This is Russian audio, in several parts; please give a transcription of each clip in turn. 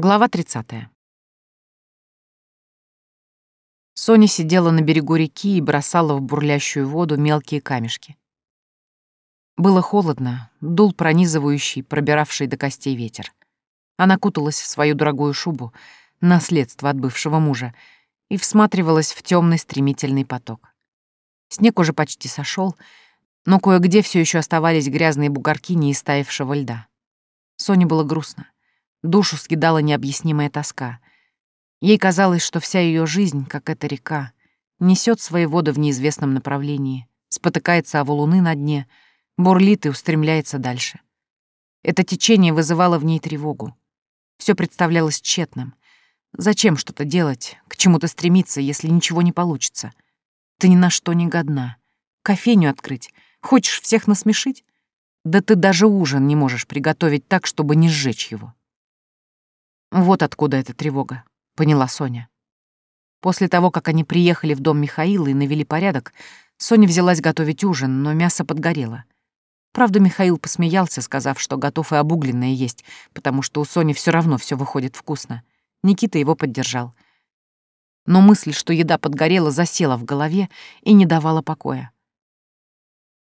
Глава 30. Соня сидела на берегу реки и бросала в бурлящую воду мелкие камешки. Было холодно, дул пронизывающий, пробиравший до костей ветер. Она куталась в свою дорогую шубу, наследство от бывшего мужа, и всматривалась в темный стремительный поток. Снег уже почти сошел, но кое-где все еще оставались грязные бугорки неистаившего льда. Соне было грустно. Душу съедала необъяснимая тоска. Ей казалось, что вся ее жизнь, как эта река, несет свои воды в неизвестном направлении, спотыкается о валуны на дне, бурлит и устремляется дальше. Это течение вызывало в ней тревогу. Все представлялось тщетным. Зачем что-то делать, к чему-то стремиться, если ничего не получится? Ты ни на что не годна. Кофейню открыть? Хочешь всех насмешить? Да ты даже ужин не можешь приготовить так, чтобы не сжечь его. Вот откуда эта тревога, поняла Соня. После того, как они приехали в дом Михаила и навели порядок, Соня взялась готовить ужин, но мясо подгорело. Правда, Михаил посмеялся, сказав, что готов и обугленное есть, потому что у Сони все равно все выходит вкусно. Никита его поддержал. Но мысль, что еда подгорела, засела в голове и не давала покоя.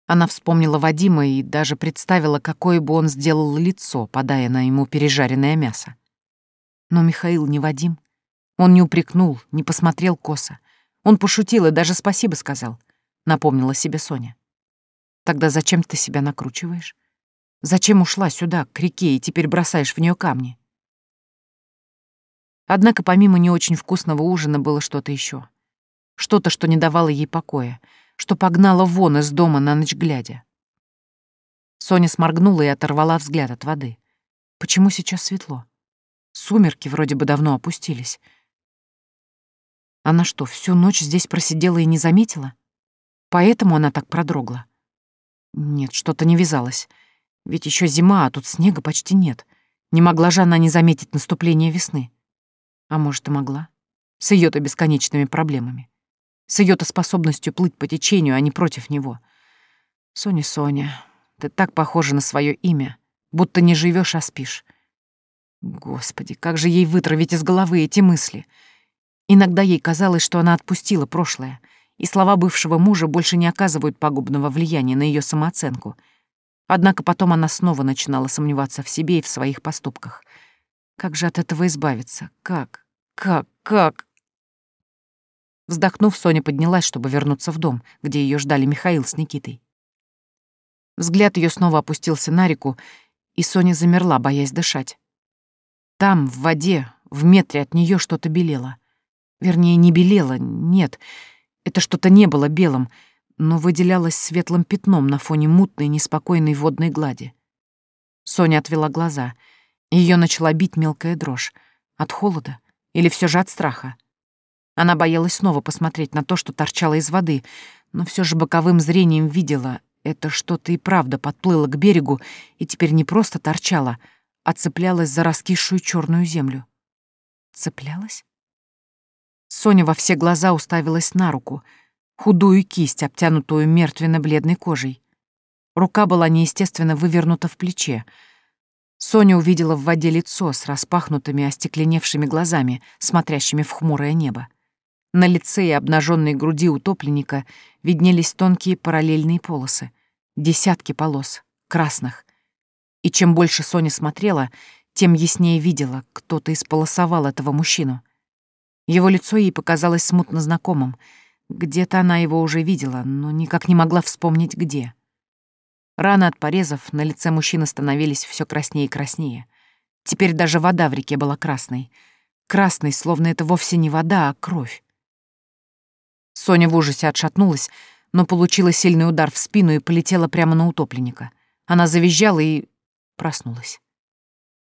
Она вспомнила Вадима и даже представила, какое бы он сделал лицо, подая на ему пережаренное мясо. Но Михаил не Вадим. Он не упрекнул, не посмотрел косо. Он пошутил и даже спасибо сказал, напомнила себе Соня. Тогда зачем ты себя накручиваешь? Зачем ушла сюда, к реке, и теперь бросаешь в нее камни? Однако помимо не очень вкусного ужина было что-то еще, Что-то, что не давало ей покоя, что погнало вон из дома на ночь глядя. Соня сморгнула и оторвала взгляд от воды. Почему сейчас светло? Сумерки вроде бы давно опустились. Она что, всю ночь здесь просидела и не заметила? Поэтому она так продрогла? Нет, что-то не вязалось. Ведь еще зима, а тут снега почти нет. Не могла же она не заметить наступление весны. А может, и могла. С ее то бесконечными проблемами. С ее то способностью плыть по течению, а не против него. Соня, Соня, ты так похожа на свое имя, будто не живешь, а спишь. Господи, как же ей вытравить из головы эти мысли? Иногда ей казалось, что она отпустила прошлое, и слова бывшего мужа больше не оказывают пагубного влияния на ее самооценку. Однако потом она снова начинала сомневаться в себе и в своих поступках. Как же от этого избавиться? Как? Как? Как? Вздохнув, Соня поднялась, чтобы вернуться в дом, где ее ждали Михаил с Никитой. Взгляд ее снова опустился на реку, и Соня замерла, боясь дышать. Там, в воде, в метре от нее что-то белело. Вернее, не белело, нет. Это что-то не было белым, но выделялось светлым пятном на фоне мутной, неспокойной водной глади. Соня отвела глаза. Ее начала бить мелкая дрожь. От холода или все же от страха? Она боялась снова посмотреть на то, что торчало из воды, но все же боковым зрением видела, это что-то и правда подплыло к берегу и теперь не просто торчало, а цеплялась за раскисшую черную землю. Цеплялась? Соня во все глаза уставилась на руку, худую кисть, обтянутую мертвенно-бледной кожей. Рука была неестественно вывернута в плече. Соня увидела в воде лицо с распахнутыми остекленевшими глазами, смотрящими в хмурое небо. На лице и обнаженной груди утопленника виднелись тонкие параллельные полосы, десятки полос, красных, и чем больше Соня смотрела, тем яснее видела, кто-то исполосовал этого мужчину. Его лицо ей показалось смутно знакомым. Где-то она его уже видела, но никак не могла вспомнить, где. Раны от порезов на лице мужчины становились все краснее и краснее. Теперь даже вода в реке была красной. Красной, словно это вовсе не вода, а кровь. Соня в ужасе отшатнулась, но получила сильный удар в спину и полетела прямо на утопленника. Она завизжала и Проснулась.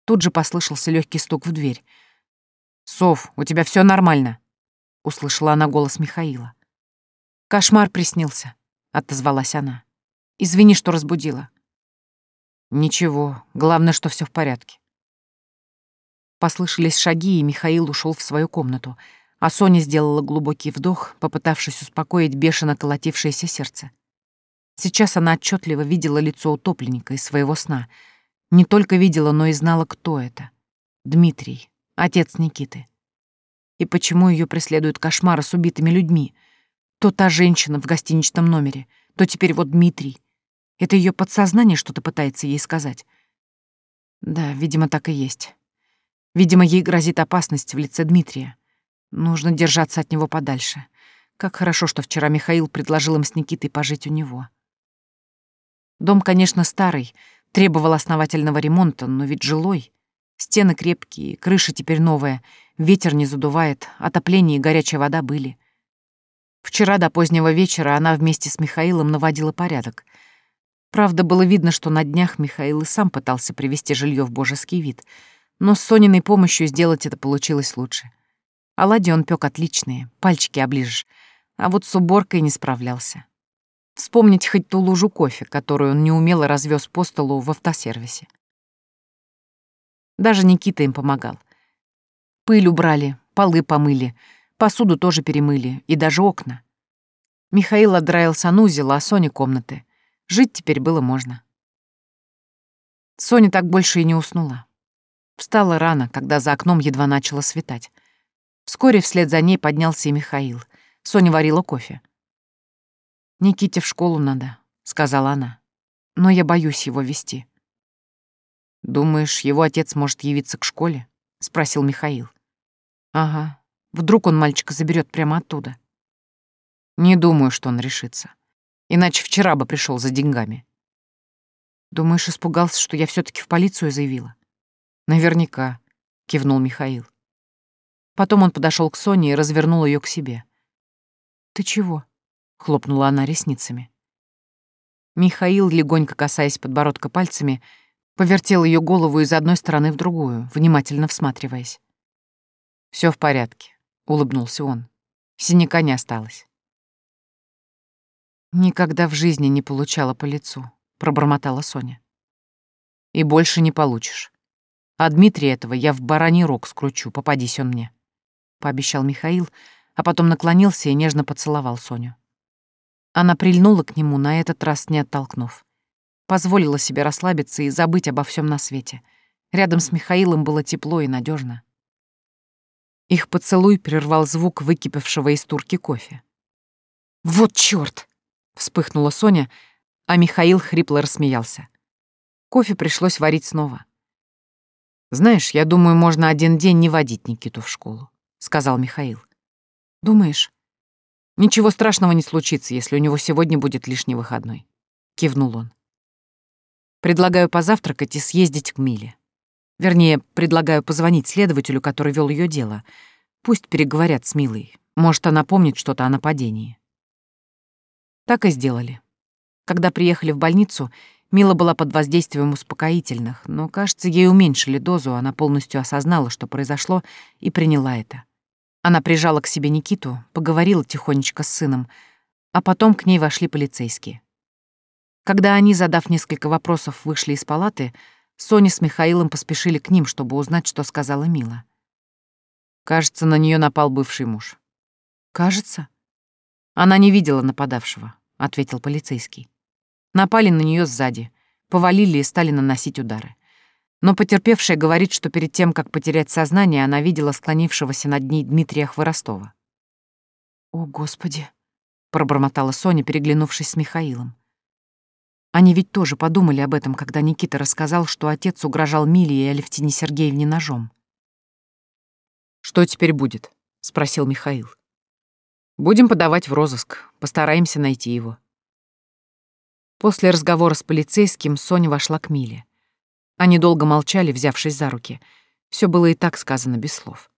Тут же послышался легкий стук в дверь. «Сов, у тебя все нормально?» — услышала она голос Михаила. «Кошмар приснился», — отозвалась она. «Извини, что разбудила». «Ничего, главное, что все в порядке». Послышались шаги, и Михаил ушел в свою комнату, а Соня сделала глубокий вдох, попытавшись успокоить бешено колотившееся сердце. Сейчас она отчетливо видела лицо утопленника из своего сна — не только видела, но и знала, кто это. Дмитрий, отец Никиты. И почему ее преследуют кошмары с убитыми людьми? То та женщина в гостиничном номере, то теперь вот Дмитрий. Это ее подсознание что-то пытается ей сказать. Да, видимо, так и есть. Видимо, ей грозит опасность в лице Дмитрия. Нужно держаться от него подальше. Как хорошо, что вчера Михаил предложил им с Никитой пожить у него. Дом, конечно, старый, требовал основательного ремонта, но ведь жилой. Стены крепкие, крыша теперь новая, ветер не задувает, отопление и горячая вода были. Вчера до позднего вечера она вместе с Михаилом наводила порядок. Правда, было видно, что на днях Михаил и сам пытался привести жилье в божеский вид, но с Сониной помощью сделать это получилось лучше. Оладьи он пёк отличные, пальчики оближешь, а вот с уборкой не справлялся. Вспомнить хоть ту лужу кофе, которую он неумело развез по столу в автосервисе. Даже Никита им помогал. Пыль убрали, полы помыли, посуду тоже перемыли и даже окна. Михаил отдраил санузел, а Соне комнаты. Жить теперь было можно. Соня так больше и не уснула. Встала рано, когда за окном едва начало светать. Вскоре вслед за ней поднялся и Михаил. Соня варила кофе. «Никите в школу надо», — сказала она. «Но я боюсь его вести». «Думаешь, его отец может явиться к школе?» — спросил Михаил. «Ага. Вдруг он мальчика заберет прямо оттуда?» «Не думаю, что он решится. Иначе вчера бы пришел за деньгами. Думаешь, испугался, что я все таки в полицию заявила? Наверняка, кивнул Михаил. Потом он подошел к Соне и развернул ее к себе. Ты чего? Хлопнула она ресницами. Михаил, легонько касаясь подбородка пальцами, повертел ее голову из одной стороны в другую, внимательно всматриваясь. Все в порядке, улыбнулся он. Синяка не осталось. Никогда в жизни не получала по лицу, пробормотала Соня. И больше не получишь. А Дмитрия этого я в бараний рог скручу, попадись он мне, пообещал Михаил, а потом наклонился и нежно поцеловал Соню. Она прильнула к нему, на этот раз не оттолкнув. Позволила себе расслабиться и забыть обо всем на свете. Рядом с Михаилом было тепло и надежно. Их поцелуй прервал звук выкипевшего из турки кофе. «Вот чёрт!» Вспыхнула Соня, а Михаил хрипло рассмеялся. Кофе пришлось варить снова. «Знаешь, я думаю, можно один день не водить Никиту в школу», — сказал Михаил. «Думаешь?» «Ничего страшного не случится, если у него сегодня будет лишний выходной», — кивнул он. «Предлагаю позавтракать и съездить к Миле. Вернее, предлагаю позвонить следователю, который вел ее дело. Пусть переговорят с Милой. Может, она помнит что-то о нападении». Так и сделали. Когда приехали в больницу, Мила была под воздействием успокоительных, но, кажется, ей уменьшили дозу, она полностью осознала, что произошло, и приняла это. Она прижала к себе Никиту, поговорила тихонечко с сыном, а потом к ней вошли полицейские. Когда они, задав несколько вопросов, вышли из палаты, Соня с Михаилом поспешили к ним, чтобы узнать, что сказала Мила. Кажется, на нее напал бывший муж. Кажется? Она не видела нападавшего ответил полицейский. Напали на нее сзади, повалили и стали наносить удары. Но потерпевшая говорит, что перед тем, как потерять сознание, она видела склонившегося над ней Дмитрия Хворостова. «О, Господи!» — пробормотала Соня, переглянувшись с Михаилом. Они ведь тоже подумали об этом, когда Никита рассказал, что отец угрожал Миле и Алевтине Сергеевне ножом. «Что теперь будет?» — спросил Михаил. Будем подавать в розыск, постараемся найти его. После разговора с полицейским Соня вошла к Миле. Они долго молчали, взявшись за руки. Все было и так сказано без слов.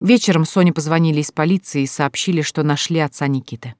Вечером Соне позвонили из полиции и сообщили, что нашли отца Никиты.